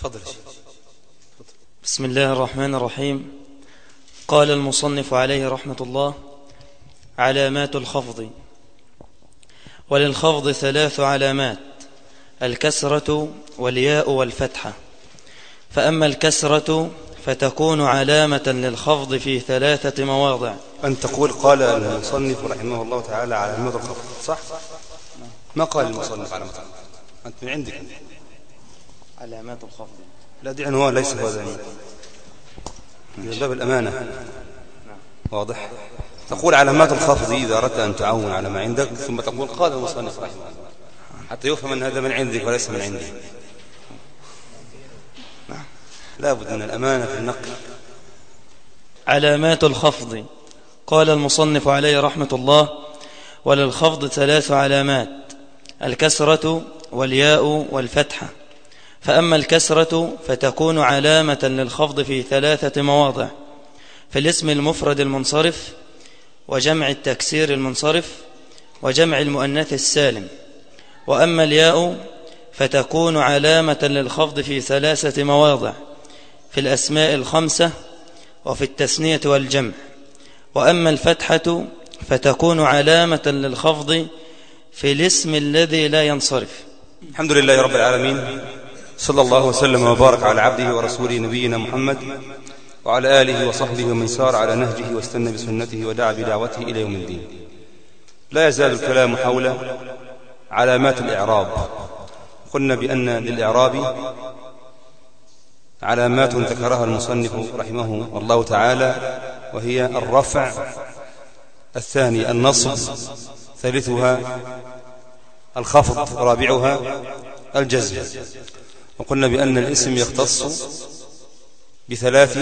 تفضل بسم الله الرحمن الرحيم. قال المصنف عليه رحمة الله علامات الخفض. وللخفض ثلاث علامات الكسرة والياء والفتحة. فأما الكسرة فتكون علامة للخفض في ثلاثة مواضع. أن تقول قال المصنف رحمه الله تعالى علامات الخفض صح؟ ما قال المصنف علامات الخفض؟ أنت من عندك. علامات الخفض. لا دي عنوان ليس هو ذلك. من باب الأمانة. واضح؟ تقول علامات الخفض إذا أردت أن تعون على ما عندك ثم تقول قال المصنف رحمه الله. حتى يفهم أن هذا من عندك وليس من عندي. لا بد من الأمانة في النقل. علامات الخفض. قال المصنف عليه رحمة الله وللخفض ثلاث علامات الكسرة والياء والفتحة. فأما الكسرة فتكون علامة للخفض في ثلاثة مواضع في الاسم المفرد المنصرف وجمع التكسير المنصرف وجمع المؤنث السالم. وأما الياء فتكون علامة للخفض في ثلاثة مواضع في الأسماء الخمسة وفي التثنية والجمع. وأما الفتحة فتكون علامة للخفض في الاسم الذي لا ينصرف. الحمد لله رب العالمين. صلى الله وسلم وبارك على عبده ورسوله نبينا محمد وعلى آله وصحبه ومن سار على نهجه واستنى بسنته ودعا بدعوته إلى يوم الدين. لا يزال الكلام حول علامات الإعراب. قلنا بأن للإعراب علامات ذكرها المصنف رحمه الله تعالى وهي الرفع الثاني النصب ثالثها الخفض رابعها الجزم. وقلنا بأن الاسم يختص بثلاث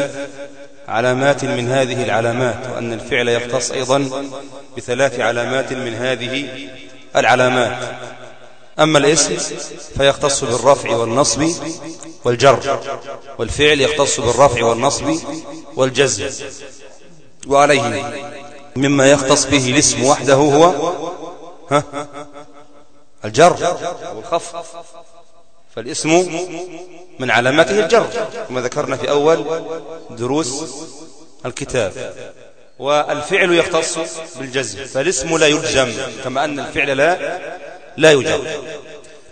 علامات من هذه العلامات وأن الفعل يختص أيضا بثلاث علامات من هذه العلامات. أما الاسم فيختص بالرفع والنصب والجر والفعل يختص بالرفع والنصب والجزم. وعليه مما يختص به الاسم وحده هو ها الجر والخفض. فالاسم من علاماته الجر كما ذكرنا في أول دروس الكتاب. والفعل يختص بالجزم فالاسم لا يجزم كما أن الفعل لا لا يجزم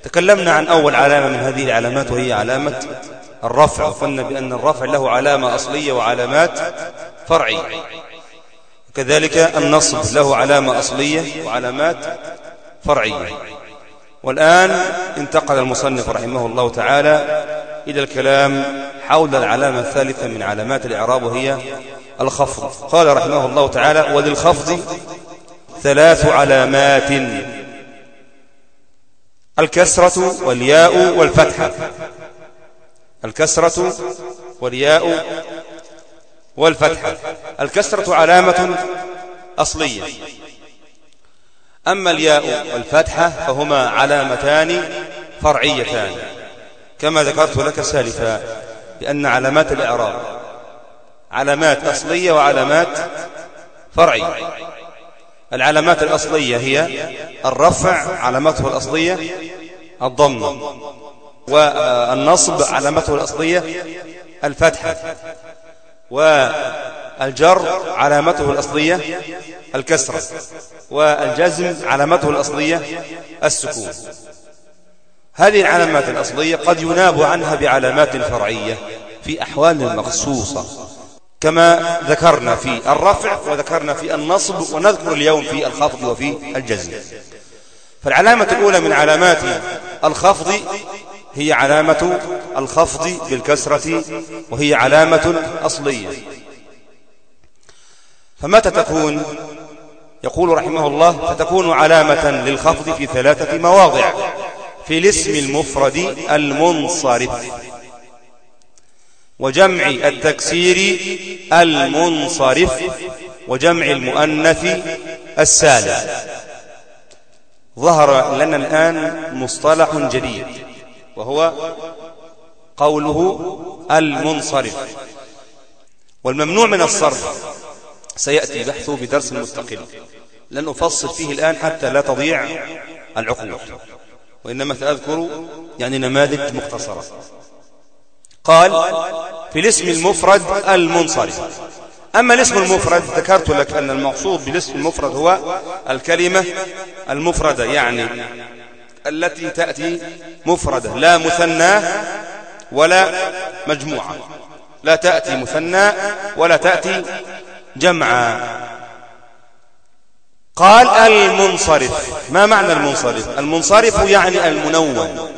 تكلمنا عن أول علامة من هذه العلامات وهي علامة الرفع. وقلنا بأن الرفع له علامة أصلية وعلامات فرعية. كذلك النصب له علامة أصلية وعلامات فرعية. والآن انتقل المصنف رحمه الله تعالى إلى الكلام حول العلامة الثالثة من علامات الإعراب وهي الخفض. قال رحمه الله تعالى وللخفض ثلاث علامات الكسرة والياء والفتحة. الكسرة والياء والفتحة. الكسرة علامة أصلية. أما الياء والفتحة فهما علامتان فرعيتان. كما ذكرت لك سالفا بأن علامات الإعراب علامات أصلية وعلامات فرعية. العلامات الأصلية هي الرفع علامته الأصلية الضم والنصب علامته الأصلية الفتحة والجر علامته الأصلية الكسرة والجزم علامته الأصلية السكون. هذه العلامات الأصلية قد يناب عنها بعلامات فرعية في أحوال مخصوصة كما ذكرنا في الرفع وذكرنا في النصب ونذكر اليوم في الخفض وفي الجزم. فالعلامة الأولى من علامات الخفض هي علامة الخفض بالكسرة وهي علامة أصلية. فمتى تكون يقول رحمه الله فتكون علامة للخفض في ثلاثة مواضع. في الاسم المفرد المنصرف وجمع التكسير المنصرف وجمع المؤنث السالم. ظهر لنا الآن مصطلح جديد وهو قوله المنصرف. والممنوع من الصرف سيأتي بحثه بدرس مستقل. لن أفصل فيه الآن حتى لا تضيع العقول وإنما سأذكر يعني نماذج مختصرة. قال في الاسم المفرد المنصرف. أما الاسم المفرد ذكرت لك أن المقصود بالاسم المفرد هو الكلمة المفردة يعني التي تأتي مفردة لا مثنى ولا مجموعة. لا تأتي مثنى ولا تأتي جمعا قال المنصرف. ما معنى المنصرف؟ المنصرف يعني المنون.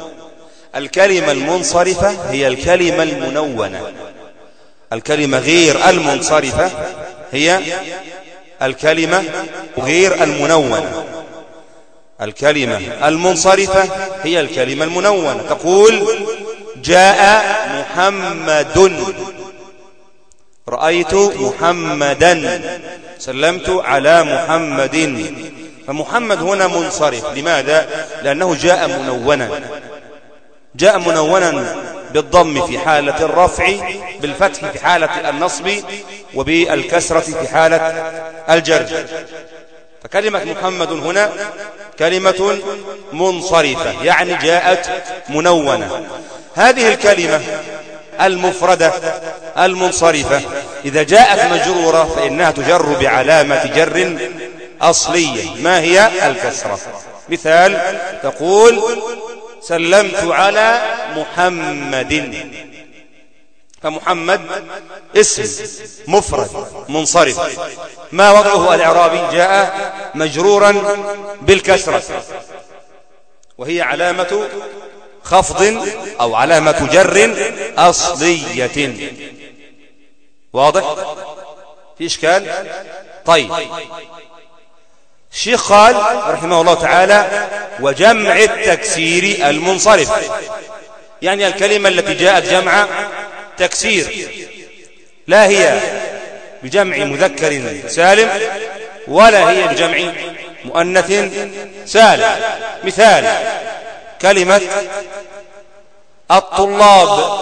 الكلمة المنصرفة هي الكلمة المنونة. الكلمة غير المنصرفة هي الكلمة غير المنونة. الكلمة المنصرفة هي الكلمة المنونة. تقول جاء محمد. رأيت محمدا سلمت على محمد. فمحمد هنا منصرف. لماذا؟ لأنه جاء منونا. جاء منونا بالضم في حالة الرفع بالفتح في حالة النصب وبالكسرة في حالة الجر. فكلمة محمد هنا كلمة منصرفة يعني جاءت منونة هذه الكلمة المفردة المنصرفة. إذا جاءت مجرورة فإنها تجر بعلامة جر أصلية. ما هي؟ الكسرة. مثال تقول سلمت على محمد. فمحمد اسم مفرد منصرف. ما وضعه الإعرابي؟ جاء مجرورا بالكسرة. وهي علامة خفض أو علامة جر أصلية. واضح؟ في إشكال؟ طيب. الشيخ قال رحمه الله تعالى وجمع التكسير المنصرف. يعني الكلمة التي جاءت جمع تكسير. لا هي بجمع مذكر سالم ولا هي بجمع مؤنث سالم. مثال كلمة الطلاب.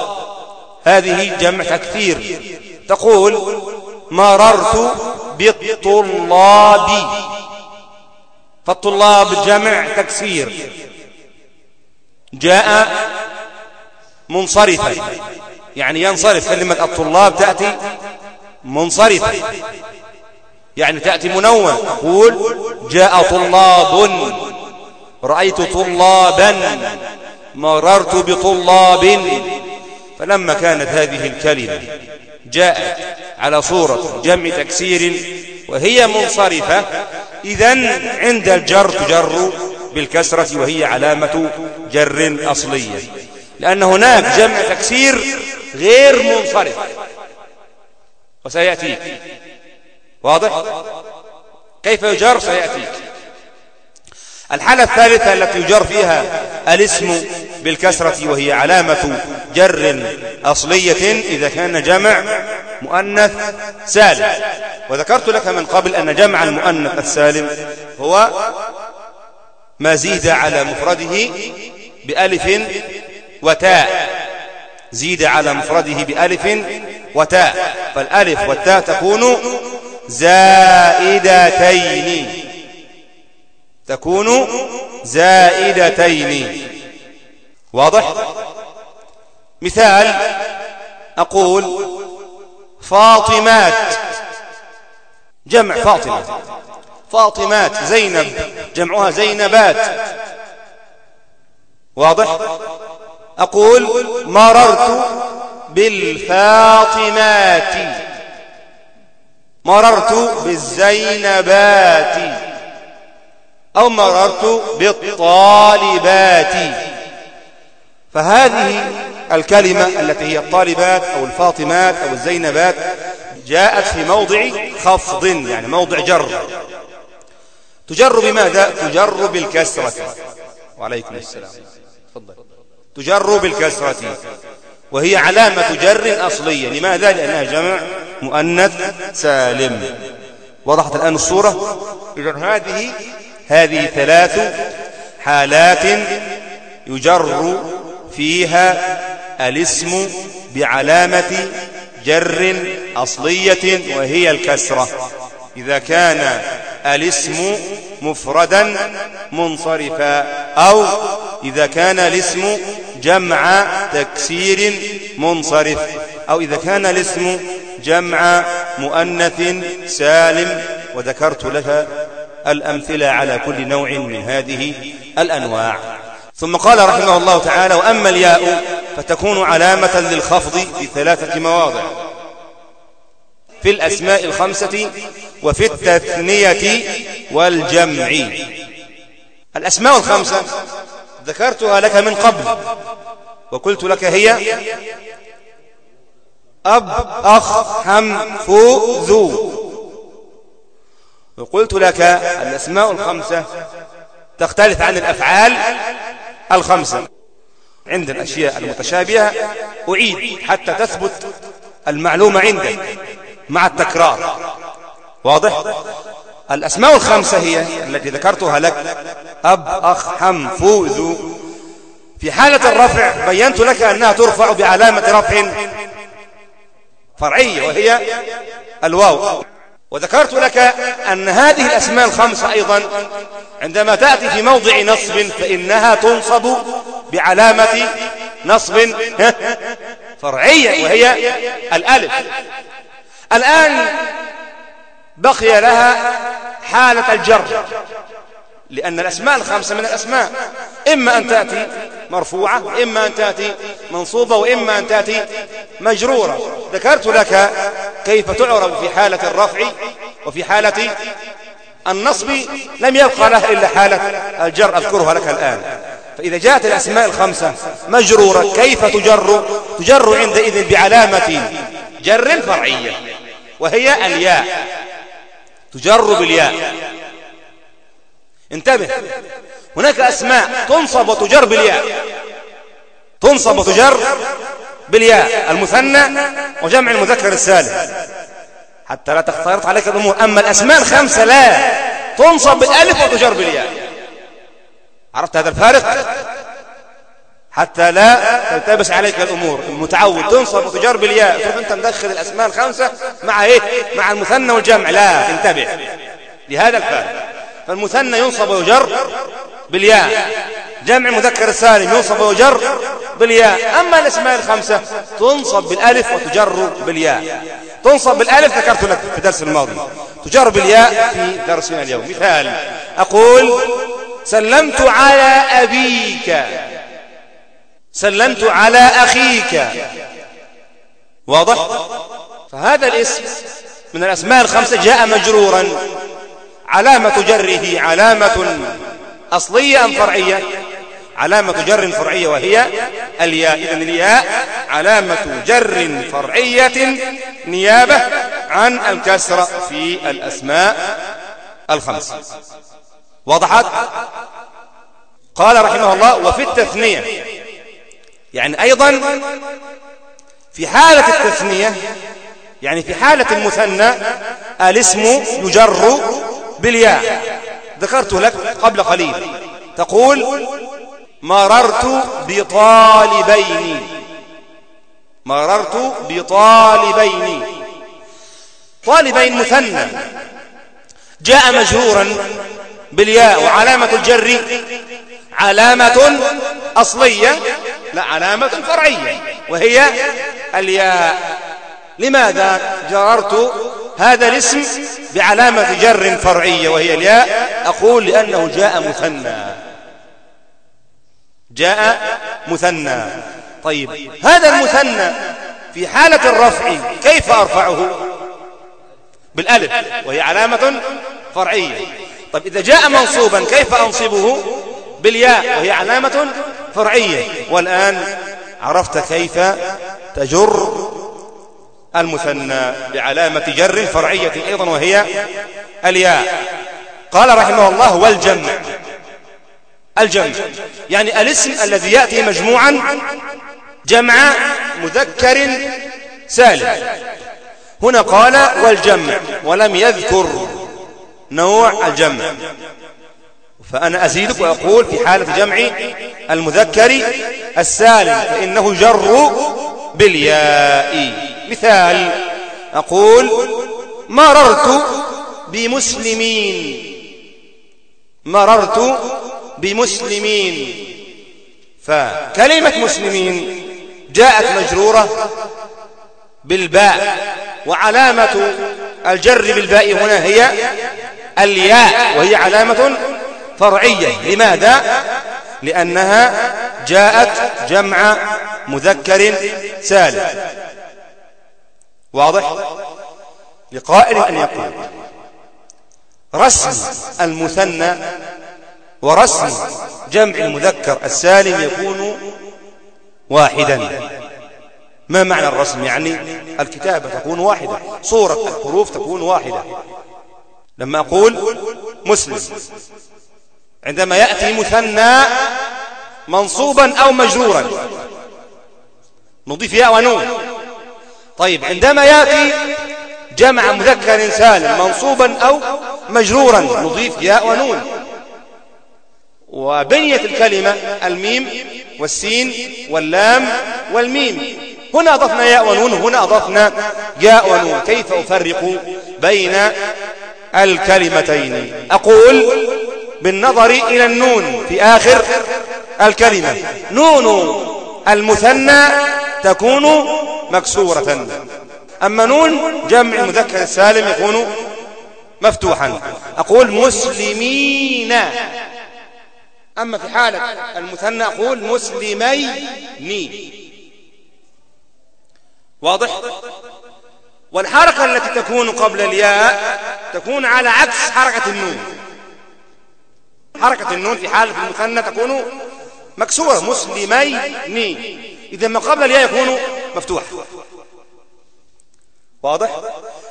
هذه جمع تكثير. تقول مررت بالطلاب. فالطلاب جمع تكسير. جاء منصرفا. يعني ينصرف كلمة الطلاب تأتي منصرفة يعني تأتي منون. قول جاء طلاب. رأيت طلابا. مررت بطلاب. فلما كانت هذه الكلمة جاءت على صورة جمع تكسير وهي منصرفة. إذا عند الجر تجر بالكسرة وهي علامة جر أصلية لأن هناك جمع تكسير غير منصرف. وسيأتيك. واضح؟ كيف يجر؟ سيأتيك. الحالة الثالثة التي يجر فيها الاسم بالكسرة وهي علامة جر أصلية إذا كان جمع مؤنث سالم. وذكرت لك من قبل أن جمع المؤنث السالم هو ما زيد على مفرده بألف وتاء. زيد على مفرده بألف وتاء. فالألف والتاء تكون زائدتين. تكون زائدتين. واضح؟ مثال أقول فاطمات جمع فاطمة. فاطمات زينب جمعها زينبات. واضح؟ أقول مررت بالفاطمات. مررت بالزينبات. أو مررت بالطالبات. فهذه الكلمة التي هي الطالبات أو الفاطمات أو الزينبات جاءت في موضع خفض يعني موضع جر. تجر بماذا؟ تجر بالكسرة. وعليكم السلام. تفضل. تجر بالكسرة. وهي علامة جر أصلية. لماذا؟ لأنها جمع مؤنث سالم. وضحت الآن الصورة. إذن هذه هذه ثلاث حالات يجر فيها الاسم بعلامة جر أصلية وهي الكسرة. إذا كان الاسم مفردا منصرفا أو إذا كان الاسم جمع تكسير منصرف أو إذا كان الاسم جمع مؤنث سالم. وذكرت لك الأمثلة على كل نوع من هذه الأنواع. ثم قال رحمه الله تعالى وأما الياء فتكون علامة للخفض في ثلاثة مواضع. في الأسماء الخمسة وفي التثنية والجمع. الأسماء الخمسة ذكرتها لك من قبل وقلت لك هي أب أخ حم فو ذو. وقلت لك الأسماء الخمسة تختلف عن الأفعال الخمسة. عند الأشياء المتشابهة أعيد حتى تثبت المعلومة عندك مع التكرار. واضح؟ الأسماء الخمسة هي التي ذكرتها لك. أب أخ حم فوذ في حالة الرفع بينت لك أنها ترفع بعلامة رفع فرعية وهي الواو. وذكرت لك أن هذه الأسماء الخمسة أيضا عندما تأتي في موضع نصب فإنها تنصب بعلامة نصب فرعية وهي الألف. الآن بقي لها حالة الجر. لأن الأسماء الخمسة من الأسماء. إما أن تأتي مرفوعة وإما أن تأتي منصوبة وإما أن تأتي مجرورة. ذكرت لك كيف تعرب في حالة الرفع وفي حالة النصب. لم يبقى لها إلا حالة الجر أذكرها لك الآن. فإذا جاءت الأسماء الخمسة مجرورة كيف تجر؟ تجر عندئذ بعلامة جر فرعية وهي الياء. تجر بالياء. انتبه. هناك أسماء تنصب وتجر بالياء. تنصب وتجر بالياء. المثنى وجمع المذكر السالم. حتى لا تختلط عليك الأمور. أما الأسماء الخمسة لا. تنصب بالألف وتجر بالياء. عرفت هذا الفارق؟ حتى لا تلتبس عليك الأمور. المتعود تنصب وتجر بالياء. تروح أنت مدخل الأسماء الخمسة مع إيه؟ مع المثنى والجمع. لا انتبه. لهذا الفارق. فالمثنى ينصب ويجر بالياء. جمع مذكر السالم ينصب ويجر بالياء. أما الأسماء الخمسة تنصب بالألف وتجر بالياء. تنصب بالألف ذكرت لك في درس الماضي. تجر بالياء في درسنا اليوم. مثال. أقول سلمت على أبيك. سلمت على أخيك. واضح؟ فهذا الاسم من الأسماء الخمسة جاء مجرورا. علامة جره علامة أصلية أم فرعية؟ علامة جر فرعية وهي الياء. إذن الياء علامة جر فرعية نيابة عن الكسر في الأسماء الخمس. وضحت قال رحمه الله وفي التثنية. يعني أيضا في حالة التثنية يعني في حالة المثنى الاسم يجر بالياء. ذكرت لك قبل قليل. تقول مررت بطالبين. مررت بطالبين. طالبين مثنى. جاء مجرورا بالياء وعلامة الجر علامة أصلية لا علامة فرعية وهي الياء. لماذا جررت هذا الاسم بعلامة جر فرعية وهي الياء أقول لأنه جاء مثنى. جاء مثنى. طيب هذا المثنى في حالة الرفع كيف أرفعه؟ بالألف وهي علامة فرعية. طيب إذا جاء منصوبا كيف أنصبه؟ بالياء وهي علامة فرعية. والآن عرفت كيف تجر المثنى بعلامة جر فرعية أيضا وهي الياء. قال رحمه الله والجمع. الجمع يعني الاسم الذي يأتي مجموعا جمع مذكر سالم. هنا قال والجمع ولم يذكر نوع الجمع. فأنا أزيدك وأقول في حالة جمع المذكر السالم فإنه جر بالياء. مثال. أقول مررت بمسلمين. مررت بمسلمين. فكلمة مسلمين جاءت مجرورة بالباء وعلامة الجر بالباء هنا هي الياء وهي علامة فرعية. لماذا؟ لأنها جاءت جمع مذكر سالم واضح؟ لقائل أن يقول. رسم المثنى ورسم جمع المذكر السالم يكون واحدا. ما معنى الرسم يعني؟ الكتابة تكون واحدة صورة الحروف تكون واحدة. لما أقول مسلم عندما يأتي مثنى منصوبا أو مجرورا نضيف ياء ونون. طيب عندما يأتي جمع مذكر سالم منصوبا أو مجرورا نضيف ياء ونون. وبنية الكلمة الميم والسين واللام والميم. هنا أضفنا ياء ونون هنا أضفنا ياء ونون. كيف أفرق بين الكلمتين؟ أقول بالنظر إلى النون في آخر الكلمة. نون المثنى تكون مكسورة. أما نون جمع المذكر السالم يكون مفتوحا. أقول مسلمين. أما في حالة المثنى أقول مسلمين. واضح؟ والحركة التي تكون قبل الياء تكون على عكس حركة النون. حركة النون في حالة المثنى تكون مكسورة. مسلمين. إذا ما قبل الياء يكون مفتوح. واضح؟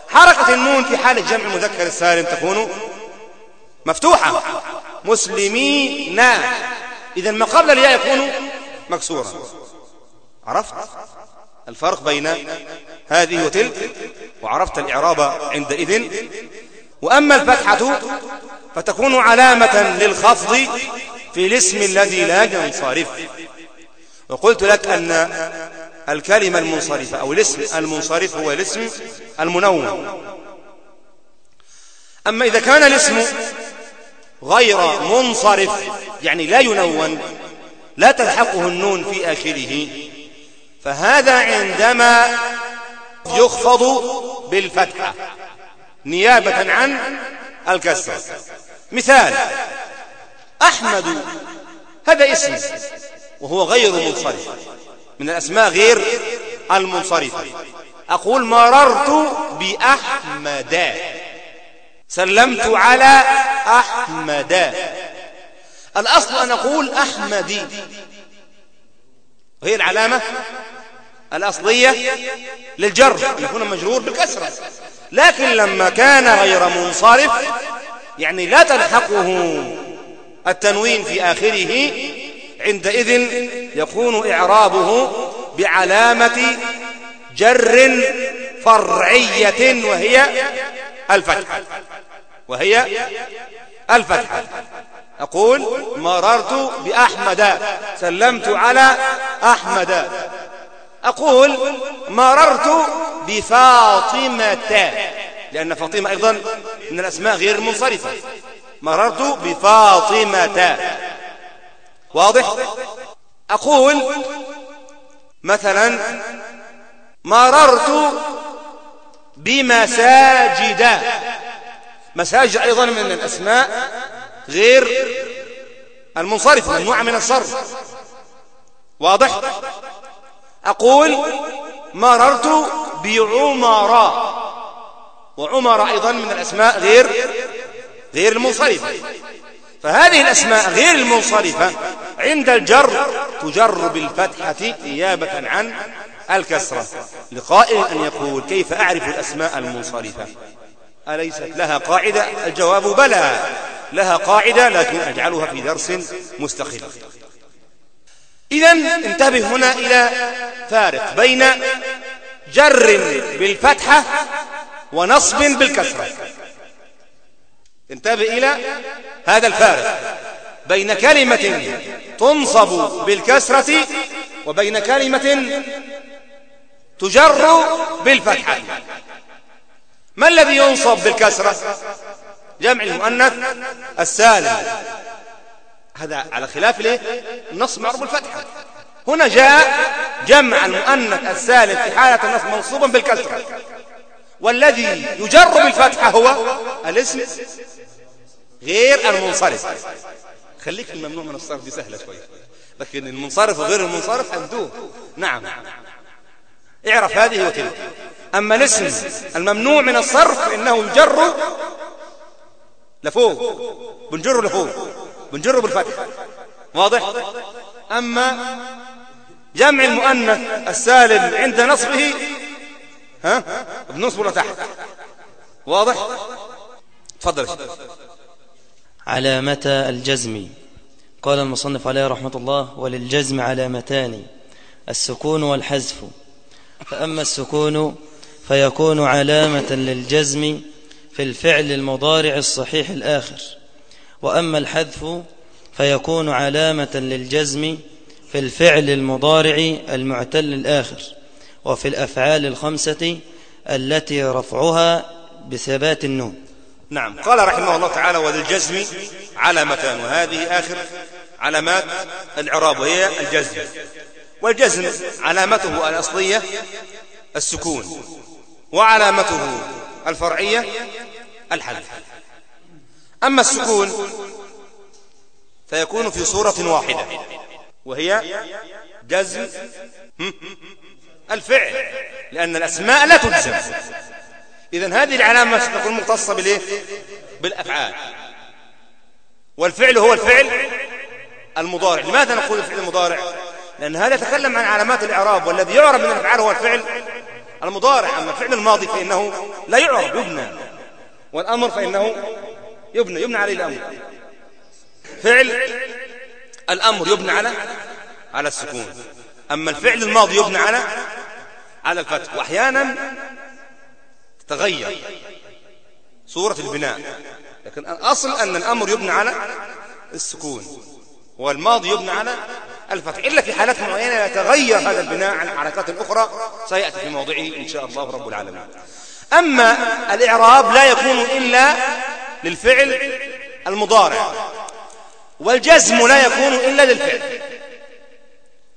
حركة النون في حالة جمع مذكر السالم تكون مفتوحة. مسلمين. إذا ما قبل الياء يكون مكسورا. عرفت الفرق بين هذه وتلك؟ وعرفت الإعراب عندئذ. وأما الفتحة فتكون علامة للخفض في الاسم الذي لا ينصرف. وقلت لك أن الكلمة المنصرفة أو الاسم المنصرف هو الاسم المنون. أما إذا كان الاسم غير منصرف يعني لا ينون لا تلحقه النون في آخره فهذا عندما يخفض بالفتحة نيابة عن الكسر. مثال أحمد هذا اسم وهو غير منصرف. من الأسماء غير المنصرفة. أقول مررت بأحمد. سلمت على أحمد. الأصل أن أقول أحمدي وهي العلامة الأصلية للجر يكون مجرور بالكسرة لكن لما كان غير منصرف يعني لا تلحقه التنوين في آخره عندئذ يكون إعرابه بعلامة جر فرعية وهي الفتحة. وهي الفتحة. أقول مررت بأحمد. سلمت على أحمد. أقول مررت بفاطمة. لأن فاطمة أيضا من الأسماء غير منصرفة. مررت بفاطمة. واضح؟ أقول مثلا مررت بمساجد. مساجد أيضا من الأسماء غير المنصرفة ممنوعة من الصرف. واضح؟ أقول مررت بعمر وعمر أيضا من الأسماء غير غير المنصرفة فهذه الأسماء غير المنصرفة عند الجر تجر بالفتحة نيابة عن الكسرة. لقائل أن يقول كيف أعرف الأسماء المنصرفة؟ أليست لها قاعدة؟ الجواب بلى. لها قاعدة لكن أجعلها في درس مستقل. إذا انتبه هنا إلى فارق بين جر بالفتحة ونصب بالكسرة. انتبه إلى هذا الفارق بين كلمة تنصب بالكسرة وبين كلمة تجر بالفتحة. ما الذي ينصب بالكسرة؟ جمع المؤنث السالم. هذا على خلاف ليه؟ النص معروف بالفتحة. هنا جاء جمع المؤنث السالم في حالة النص منصوبا بالكسرة. والذي يجر بالفتحة هو الاسم غير المنصرف. خليك في الممنوع من الصرف دي سهلة شوية. لكن المنصرف وغير المنصرف أندوه نعم. اعرف هذه وتلك. أما الاسم الممنوع من الصرف فإنه يجر لفوق. بنجره لفوق. بنجره بالفتح واضح؟ أما جمع المؤنث السالم عند نصبه ها؟ بنصبه لتحت. واضح؟ تفضل علامة الجزم. قال المصنف عليه رحمة الله وللجزم علامتان السكون والحذف. فأما السكون فيكون علامة للجزم في الفعل المضارع الصحيح الآخر. وأما الحذف فيكون علامة للجزم في الفعل المضارع المعتل الآخر وفي الأفعال الخمسة التي رفعها بثبات النون. نعم. قال رحمه الله تعالى وللجزم علامتان وهذه آخر علامات العراب وهي الجزم. والجزم علامته الأصلية السكون وعلامته الفرعية الحذف. أما السكون فيكون في صورة واحدة وهي جزم الفعل لأن الأسماء لا تجزم. إذن هذه العلامة ستكون مختصة بالإيه؟ بالأفعال. والفعل هو الفعل المضارع. لماذا نقول الفعل المضارع؟ لأن هذا يتكلم عن علامات الإعراب والذي يعرب من الأفعال هو الفعل المضارع. أما الفعل الماضي فإنه لا يعرب يبنى. والأمر فإنه يبنى يبنى عليه الأمر. فعل الأمر يبنى على على السكون. أما الفعل الماضي يبنى على على الفتح. وأحيانا تتغير صورة البناء. لكن الأصل أن الأمر يبنى على السكون والماضي يبنى على الفتح. إلا في حالات معينة يتغير هذا البناء عن حركات أخرى سيأتي في موضعه إن شاء الله رب العالمين. أما الإعراب لا يكون إلا للفعل المضارع والجزم لا يكون إلا للفعل.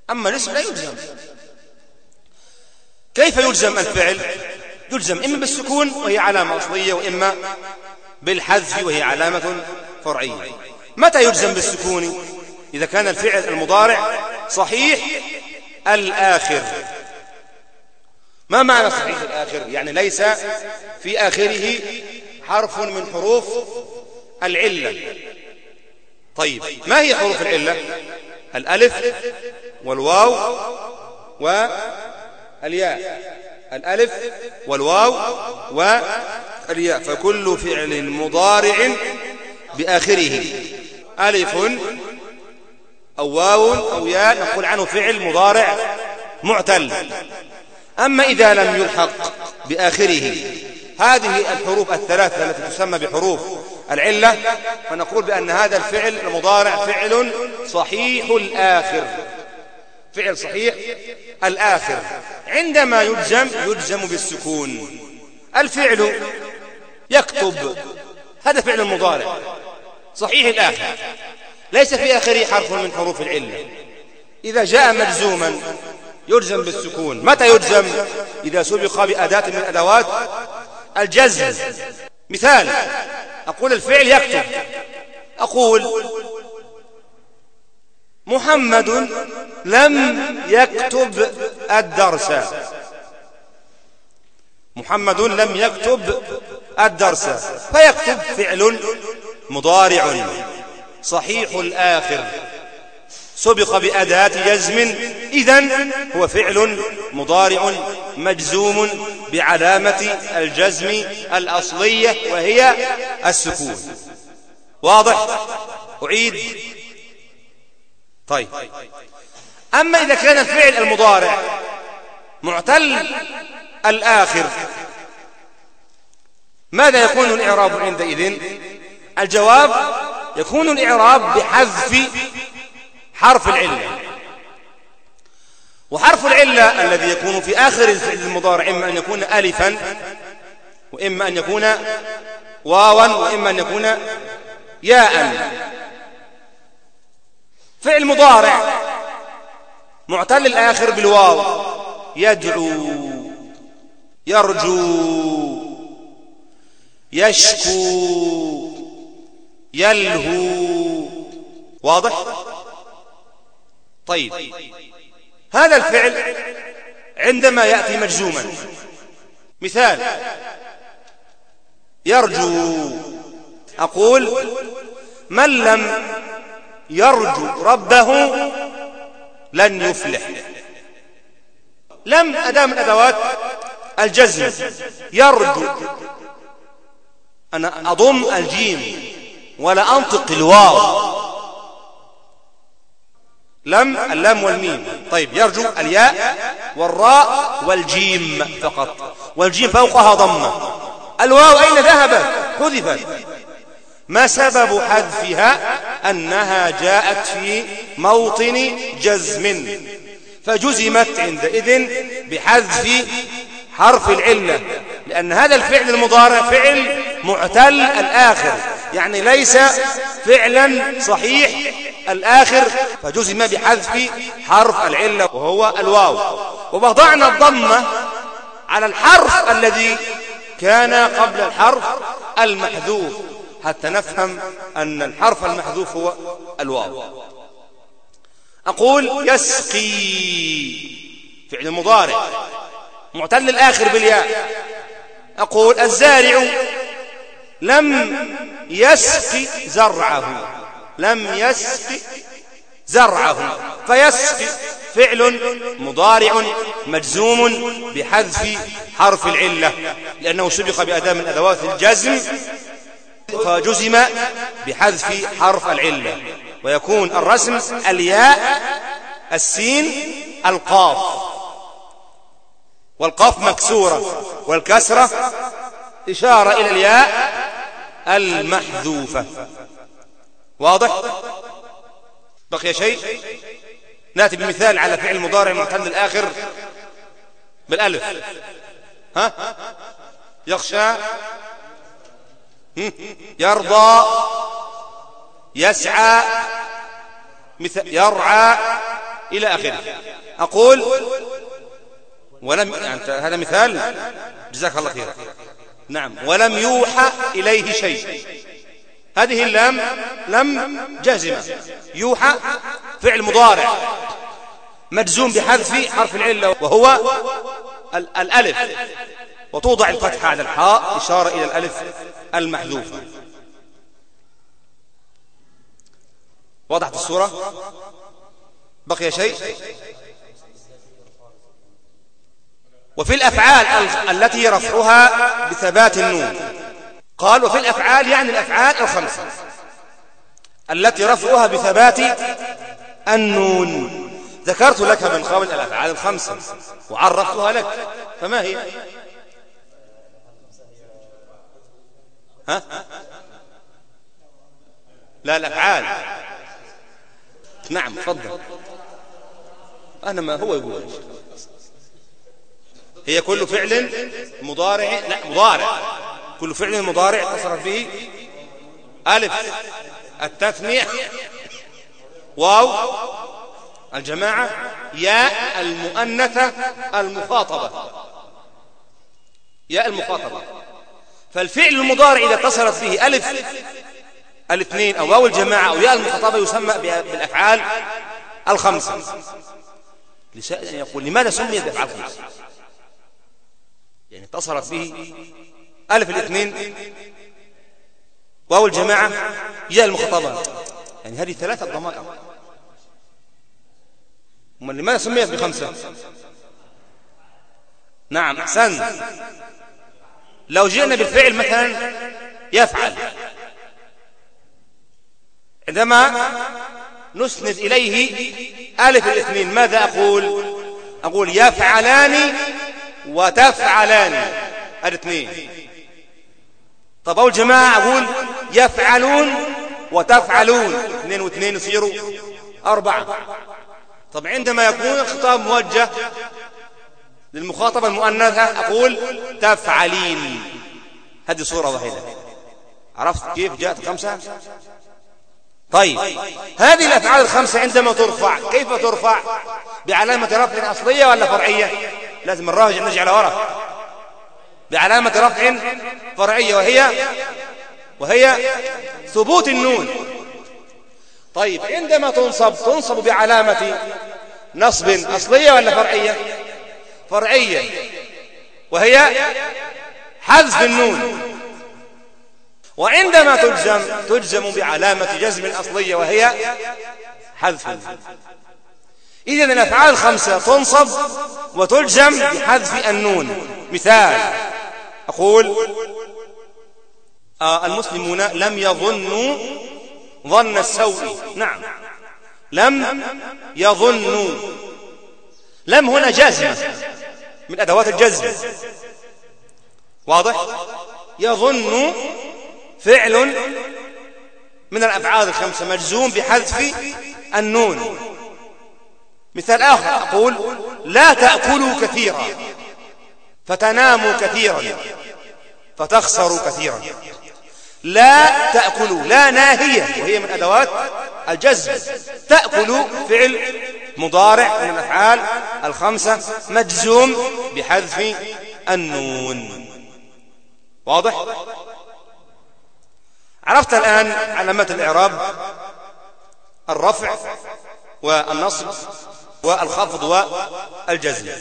أما الاسم لا يلزم كيف يلزم الفعل؟ يلزم إما بالسكون وهي علامة أصلية وإما بالحذف وهي علامة فرعية. متى يلزم بالسكون؟ إذا كان الفعل المضارع صحيح الآخر. ما معنى صحيح الآخر؟ يعني ليس في آخره حرف من حروف العلة. طيب ما هي حروف العلة؟ الألف والواو والياء. الألف والواو والياء فكل فعل مضارع بآخره. ألف أو واو أو ياء نقول عنه فعل مضارع معتل. أما إذا لم يلحق بآخره هذه الحروف الثلاثة التي تسمى بحروف العلة فنقول بأن هذا الفعل المضارع فعل صحيح الآخر. فعل صحيح الآخر. عندما يلزم يلزم بالسكون. الفعل يكتب. هذا فعل المضارع صحيح الآخر. ليس في آخره حرف من حروف العلة. إذا جاء مجزوما يلزم بالسكون. متى يلزم إذا سبق بأداة من أدوات الجزم. مثال أقول الفعل يكتب. أقول محمد لم يكتب الدرس. محمد لم يكتب الدرس. فيكتب فعل مضارع. صحيح الآخر. سبق بأداة جزم. إذن هو فعل مضارع مجزوم بعلامة الجزم الأصلية وهي السكون. واضح؟ أعيد. طيب. أما إذا كان الفعل المضارع معتل الآخر ماذا يكون الإعراب عندئذ؟ الجواب يكون الإعراب بحذف حرف العلة. وحرف العلة الذي يكون في آخر الفعل المضارع إما أن يكون ألفا وإما أن يكون واوا وإما أن يكون ياء. فعل مضارع معتل الآخر بالواو. يدعو يرجو يشكو يلهو. واضح؟ طيب. هذا الفعل عندما يأتي مجزوما. مثال يرجو. أقول من لم يرجو ربه لن يفلح. لم أداة من أدوات الجزم يرجو. أنا أضم الجيم ولا أنطق الواو. لم اللام والميم. طيب يرجو الياء والراء والجيم فقط. والجيم فوقها ضمة. الواو أين ذهبت؟ حذفت. ما سبب حذفها أنها جاءت في موطن جزم. فجزمت عندئذ بحذف حرف العلة لأن هذا الفعل المضارع فعل معتل الآخر يعني ليس فعلا صحيح الآخر فجزم بحذف حرف العلة وهو الواو. ووضعنا الضمة على الحرف الذي كان قبل الحرف المحذوف. حتى نفهم أن الحرف المحذوف هو الواو. أقول يسقي فعل مضارع معتل الآخر بالياء. أقول الزارع لم يسق زرعه لم يسق زرعه فيسقي فعل مضارع مجزوم بحذف حرف العلة لأنه سبق بأداة من أدوات الجزم فجزم بحذف حرف العلة ويكون الرسم الياء السين القاف. والقاف مكسورة والكسرة إشارة إلى الياء المحذوفة. واضح؟ بقي شيء؟ نأتي بمثال على فعل مضارع معتل الآخر بالألف. ها؟ يخشى يرضى يسعى يرعى إلى آخره. أقول ولم يعني هذا مثال. جزاك الله خيرا. نعم. ولم يوحى إليه شيء. هذه اللام لم جازمة. يوحى فعل مضارع. مجزوم بحذف حرف العلة وهو الألف. وتوضع الفتحة على الحاء إشارة إلى الألف المحذوفة. وضحت الصورة؟ بقي شيء؟ وفي الأفعال التي رفعها بثبات النون. قال وفي الأفعال يعني الأفعال الخمسة. التي رفعها بثبات النون. ذكرت لك من قبل الأفعال الخمسة وعرفتها لك فما هي؟ لا الأفعال نعم تفضل. أنا ما هو يقول. هي كل فعل مضارع لا مضارع. كل فعل مضارع اتصلت به. ألف التثنية واو الجماعة ياء المؤنثة المخاطبة. ياء المخاطبة. فالفعل المضارع إذا اتصلت به ألف الاثنين أو واو الجماعة أو ياء المخاطبة يسمى بالأفعال الخمسة. لسائل أن يقول لماذا سميت بأفعال خمسة يعني اتصلت به ألف الاثنين واو الجماعة ياء المخاطبة. يعني هذه ثلاثة ضمائر. ومن لماذا سميت بخمسة؟ نعم أحسن لو جئنا بالفعل مثلا يفعل. عندما نسند إليه ألف الاثنين ماذا أقول؟ أقول يفعلان وتفعلان. الاثنين. طب أول جماعة أقول يفعلون وتفعلون. اثنين واثنين يصيروا أربعة. طب عندما يكون الخطاب موجه للمخاطبة المؤنثة أقول تفعلين. هذه صورة واحدة. عرفت كيف جاءت خمسة طيب هذه الأفعال الخمسة عندما ترفع كيف ترفع؟ بعلامة رفع أصلية ولا فرعية؟ لازم الراجع نرجع لورا. بعلامة رفع فرعية وهي؟ وهي ثبوت النون. طيب عندما تنصب تنصب بعلامة نصب أصلية ولا فرعية؟ فرعية وهي حذف النون. وعندما تجزم تجزم بعلامة جزم أصلية وهي حذف إذا الأفعال الخمسة تنصب وتجزم بحذف النون. مثال أقول آه المسلمون لم يظنوا ظن السوء. نعم. لم يظنوا. لم هنا جازمة. من أدوات الجزم. واضح؟ يظن فعل من الأفعال الخمسة مجزوم بحذف النون. مثال آخر أقول لا تأكلوا كثيرا فتناموا كثيرا فتخسروا كثيرا. لا تأكلوا لا ناهية وهي من أدوات الجزم. تأكل فعل مضارع من الأفعال الخمسة مجزوم بحذف النون. واضح؟ عرفت الآن علامات الإعراب الرفع والنصب والخفض والجزم.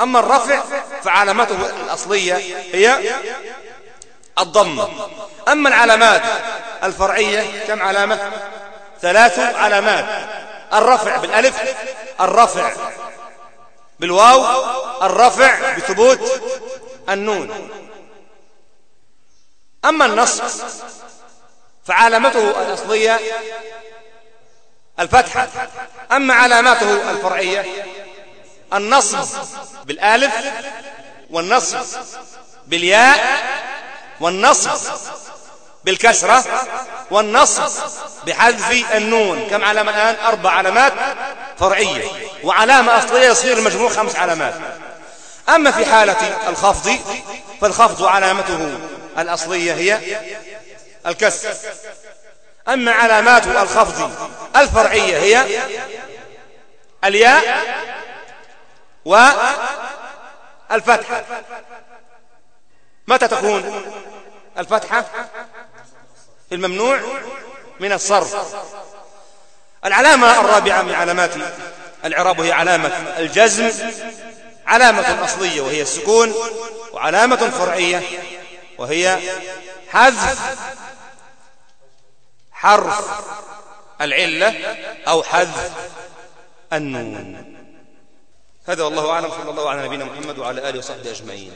أما الرفع فعلامته الأصلية هي الضمة أما العلامات الفرعية كم علامة؟ ثلاث علامات. الرفع بالألف الرفع بالواو الرفع بثبوت النون. أما النصب فعلامته الأصلية الفتحة. أما علاماته الفرعية النصب بالآلف والنصب بالياء والنصب بالكسرة والنصب بحذف النون. كم علامة الآن؟ أربع علامات فرعية. وعلامة أصلية يصير المجموع خمس علامات. أما في حالة الخفض فالخفض علامته الأصلية هي الكسر. أما علامات الخفض الفرعية هي الياء والفتحة. متى تكون الفتحة؟ الممنوع من الصرف. العلامة الرابعة من علامات العراب هي علامة الجزم علامة أصلية وهي السكون وعلامة فرعية وهي حذف حرف العلة أو حذف النون. هذا والله أعلم صلى الله على نبينا محمد وعلى آله وصحبه أجمعين.